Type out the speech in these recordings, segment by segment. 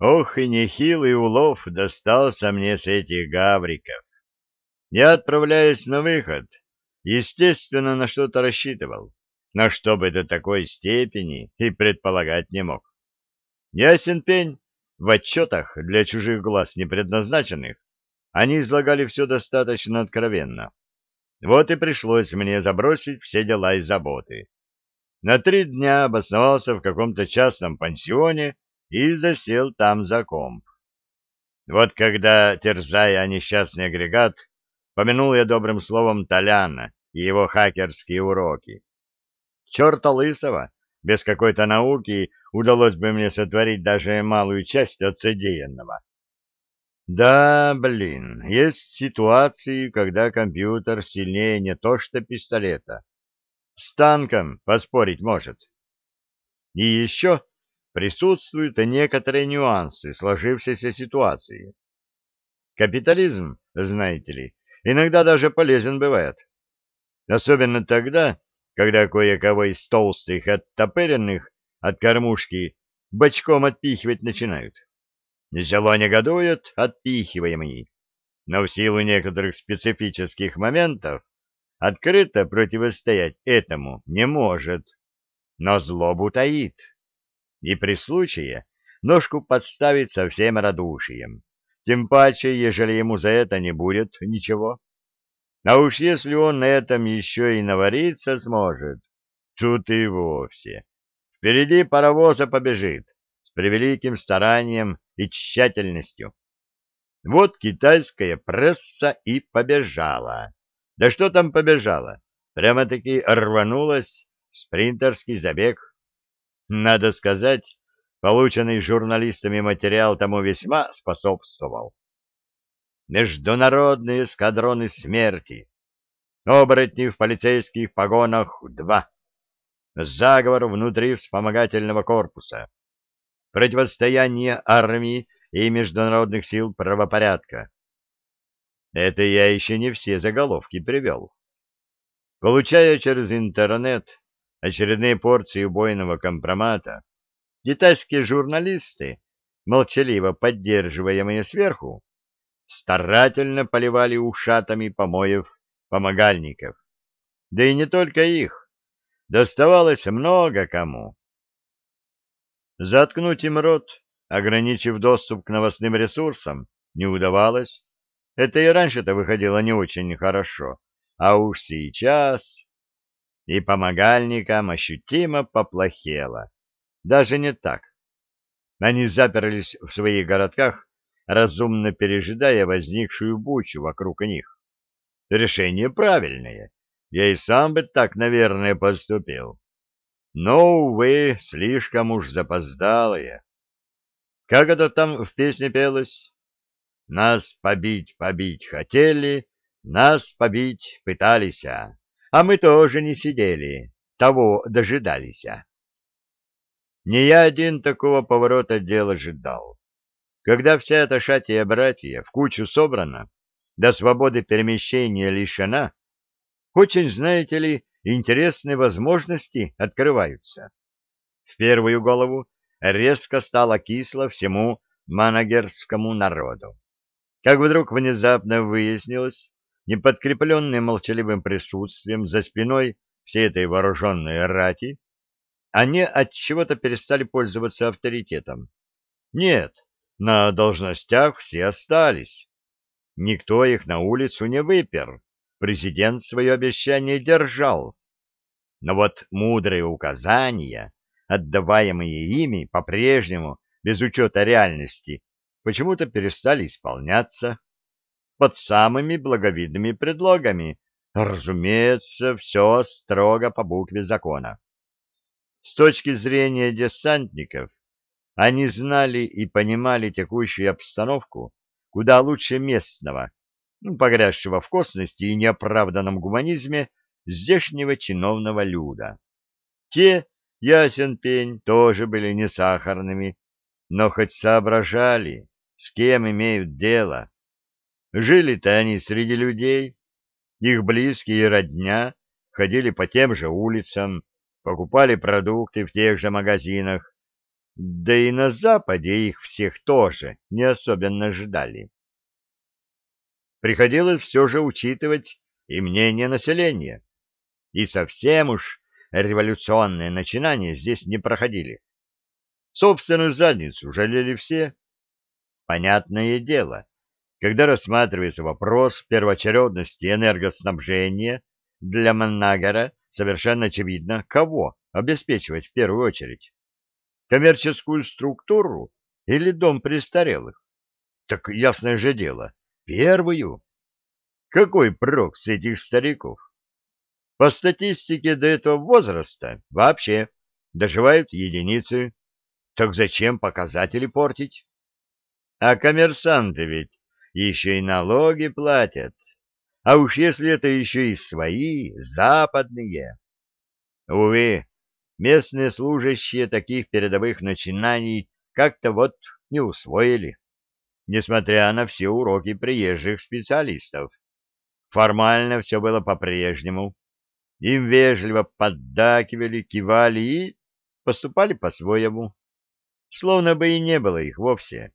Ох, и нехилый улов достался мне с этих гавриков. Я отправляюсь на выход. Естественно, на что-то рассчитывал, но чтобы до такой степени и предполагать не мог. Ясен пень, в отчетах для чужих глаз не предназначенных, они излагали все достаточно откровенно. Вот и пришлось мне забросить все дела и заботы. На три дня обосновался в каком-то частном пансионе и засел там за комп. Вот когда, терзая несчастный агрегат, помянул я добрым словом Толяна и его хакерские уроки. Черта лысого, без какой-то науки удалось бы мне сотворить даже малую часть от содеянного. Да, блин, есть ситуации, когда компьютер сильнее не то что пистолета. С танком поспорить может. И еще присутствуют некоторые нюансы сложившейся ситуации. Капитализм, знаете ли, иногда даже полезен бывает. Особенно тогда, когда кое-кого из толстых оттопыренных от кормушки бочком отпихивать начинают. Село негодует, отпихиваемый, но в силу некоторых специфических моментов открыто противостоять этому не может, но злобу таит. И при случае ножку подставит со всем радушием, тем паче, ежели ему за это не будет ничего. А уж если он на этом еще и навариться сможет, тут и вовсе. Впереди паровоза побежит с превеликим старанием и тщательностью. Вот китайская пресса и побежала. Да что там побежала? Прямо-таки рванулась спринтерский забег. Надо сказать, полученный журналистами материал тому весьма способствовал. Международные эскадроны смерти. Оборотни в полицейских погонах — два. Заговор внутри вспомогательного корпуса противостояние армии и международных сил правопорядка. Это я еще не все заголовки привел. Получая через интернет очередные порции убойного компромата, китайские журналисты, молчаливо поддерживаемые сверху, старательно поливали ушатами помоев помогальников. Да и не только их. Доставалось много кому. Заткнуть им рот, ограничив доступ к новостным ресурсам, не удавалось. Это и раньше-то выходило не очень хорошо. А уж сейчас... И помогальникам ощутимо поплохело. Даже не так. Они заперлись в своих городках, разумно пережидая возникшую бучу вокруг них. Решение правильное. Я и сам бы так, наверное, поступил но, увы, слишком уж запоздалые. Как это там в песне пелось? Нас побить, побить хотели, нас побить пытались, а мы тоже не сидели, того дожидались. Не я один такого поворота дела ожидал. Когда вся эта шатия братья в кучу собрана, до свободы перемещения лишена, очень, знаете ли, интересные возможности открываются. В первую голову резко стало кисло всему манагерскому народу. Как вдруг внезапно выяснилось, неподкрепленные молчаливым присутствием за спиной всей этой вооруженной рати, они от чего-то перестали пользоваться авторитетом. Нет, на должностях все остались. Никто их на улицу не выпер президент свое обещание держал. Но вот мудрые указания, отдаваемые ими по-прежнему, без учета реальности, почему-то перестали исполняться под самыми благовидными предлогами. Разумеется, все строго по букве закона. С точки зрения десантников, они знали и понимали текущую обстановку куда лучше местного, ну, погрязшего в косности и неоправданном гуманизме здешнего чиновного люда. Те, ясен пень, тоже были не сахарными, но хоть соображали, с кем имеют дело. Жили-то они среди людей, их близкие и родня ходили по тем же улицам, покупали продукты в тех же магазинах, Да и на Западе их всех тоже не особенно ждали. Приходилось все же учитывать и мнение населения. И совсем уж революционные начинания здесь не проходили. Собственную задницу жалели все. Понятное дело, когда рассматривается вопрос первоочередности энергоснабжения, для Маннагера совершенно очевидно, кого обеспечивать в первую очередь. Коммерческую структуру или дом престарелых? Так ясное же дело, первую. Какой прок с этих стариков? По статистике до этого возраста вообще доживают единицы. Так зачем показатели портить? А коммерсанты ведь еще и налоги платят. А уж если это еще и свои, западные. Увы, местные служащие таких передовых начинаний как-то вот не усвоили, несмотря на все уроки приезжих специалистов. Формально все было по-прежнему. Им вежливо поддакивали, кивали и поступали по-своему, словно бы и не было их вовсе.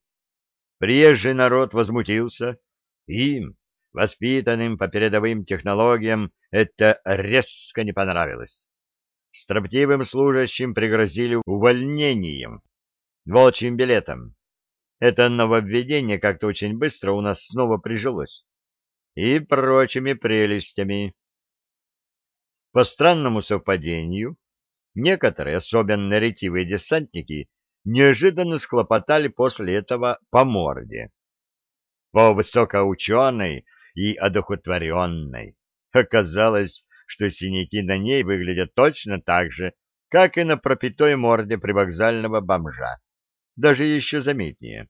Приезжий народ возмутился. Им, воспитанным по передовым технологиям, это резко не понравилось. Строптивым служащим пригрозили увольнением, волчьим билетом. Это нововведение как-то очень быстро у нас снова прижилось и прочими прелестями. По странному совпадению, некоторые особенно ретивые десантники неожиданно схлопотали после этого по морде. По высокоученой и одухотворенной. Оказалось, что синяки на ней выглядят точно так же, как и на пропитой морде привокзального бомжа. Даже еще заметнее.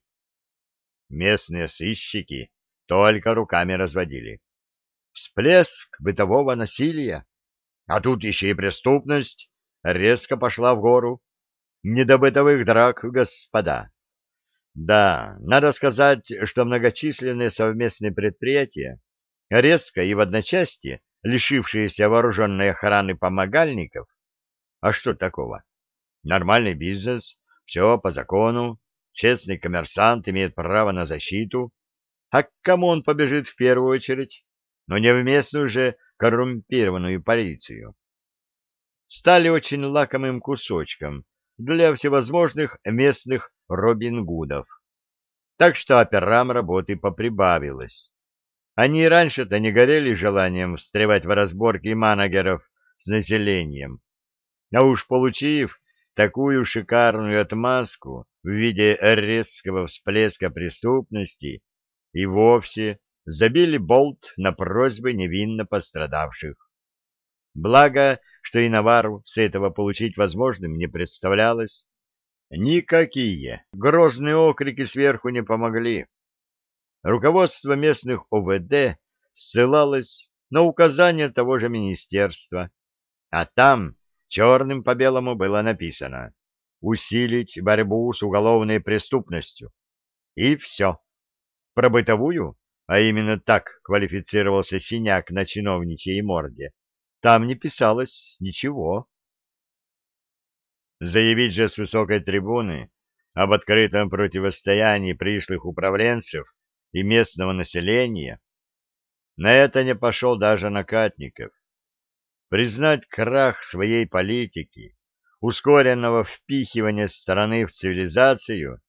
Местные сыщики только руками разводили. Всплеск бытового насилия. А тут еще и преступность резко пошла в гору. Не до бытовых драк, господа. Да, надо сказать, что многочисленные совместные предприятия, резко и в одночасье лишившиеся вооруженной охраны помогальников, а что такого? Нормальный бизнес, все по закону, честный коммерсант имеет право на защиту, а к кому он побежит в первую очередь? Но не в местную же коррумпированную полицию. Стали очень лакомым кусочком для всевозможных местных Робин Гудов. Так что операм работы поприбавилось. Они раньше-то не горели желанием встревать в разборки манагеров с населением. А уж получив такую шикарную отмазку в виде резкого всплеска преступности, и вовсе забили болт на просьбы невинно пострадавших. Благо, что и Навару с этого получить возможным не представлялось. Никакие грозные окрики сверху не помогли. Руководство местных ОВД ссылалось на указания того же министерства, а там черным по белому было написано «Усилить борьбу с уголовной преступностью». И все. Про бытовую, а именно так квалифицировался синяк на чиновничьей морде, там не писалось ничего. Заявить же с высокой трибуны об открытом противостоянии пришлых управленцев и местного населения, на это не пошел даже Накатников. Признать крах своей политики, ускоренного впихивания страны в цивилизацию,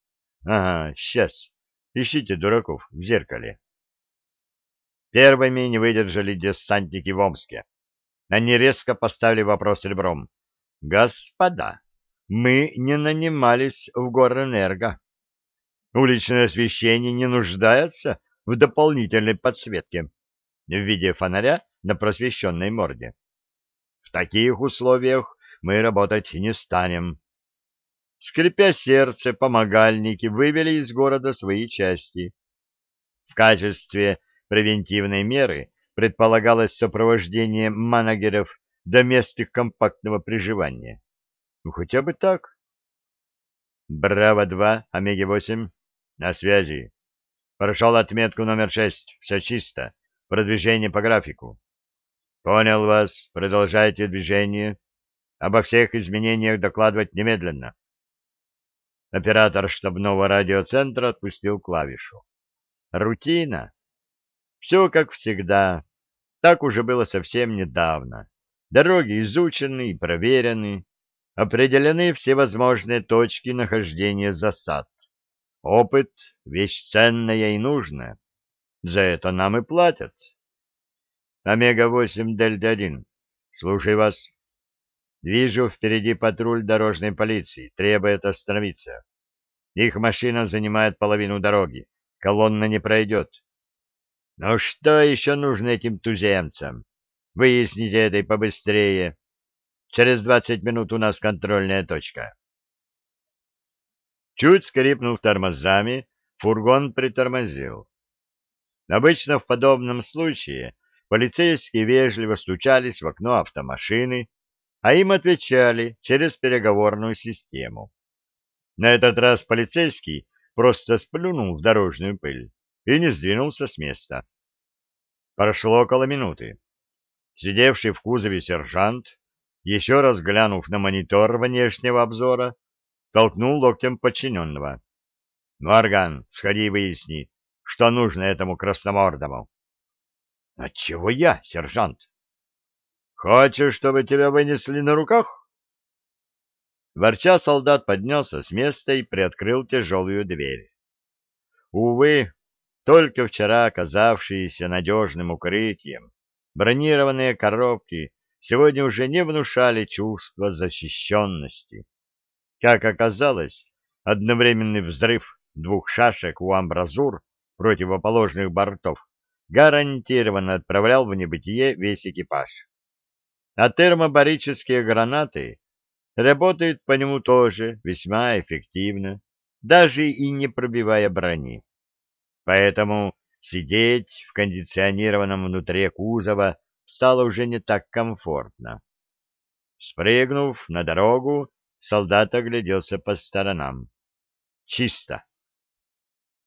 ага, сейчас, Ищите дураков в зеркале. Первыми не выдержали десантники в Омске. Они резко поставили вопрос ребром. «Господа, мы не нанимались в Горэнерго. Уличное освещение не нуждается в дополнительной подсветке в виде фонаря на просвещенной морде. В таких условиях мы работать не станем. Скрипя сердце, помогальники вывели из города свои части. В качестве превентивной меры предполагалось сопровождение манагеров до мест их компактного приживания. Ну, хотя бы так. Браво-2, Омеги-8, на связи. Прошел отметку номер 6, все чисто, продвижение по графику. Понял вас, продолжайте движение. Обо всех изменениях докладывать немедленно. Оператор штабного радиоцентра отпустил клавишу. Рутина. Все как всегда. Так уже было совсем недавно. Дороги изучены и проверены. Определены все возможные точки нахождения засад. Опыт — вещь ценная и нужная. За это нам и платят. Омега-8 Дельта-1. Слушай вас. Вижу впереди патруль дорожной полиции. Требует остановиться. Их машина занимает половину дороги. Колонна не пройдет. Ну что еще нужно этим туземцам? Выясните это и побыстрее. Через двадцать минут у нас контрольная точка. Чуть скрипнув тормозами, фургон притормозил. Обычно в подобном случае полицейские вежливо стучались в окно автомашины, а им отвечали через переговорную систему. На этот раз полицейский просто сплюнул в дорожную пыль и не сдвинулся с места. Прошло около минуты. Сидевший в кузове сержант, еще раз глянув на монитор внешнего обзора, толкнул локтем подчиненного. — Морган, сходи и выясни, что нужно этому красномордому. — Отчего я, сержант? — Хочешь, чтобы тебя вынесли на руках? Ворча солдат поднялся с места и приоткрыл тяжелую дверь. Увы, только вчера оказавшиеся надежным укрытием, бронированные коробки сегодня уже не внушали чувства защищенности. Как оказалось, одновременный взрыв двух шашек у амбразур противоположных бортов гарантированно отправлял в небытие весь экипаж. А термобарические гранаты работают по нему тоже весьма эффективно, даже и не пробивая брони. Поэтому сидеть в кондиционированном внутри кузова стало уже не так комфортно. Спрыгнув на дорогу, солдат огляделся по сторонам. Чисто.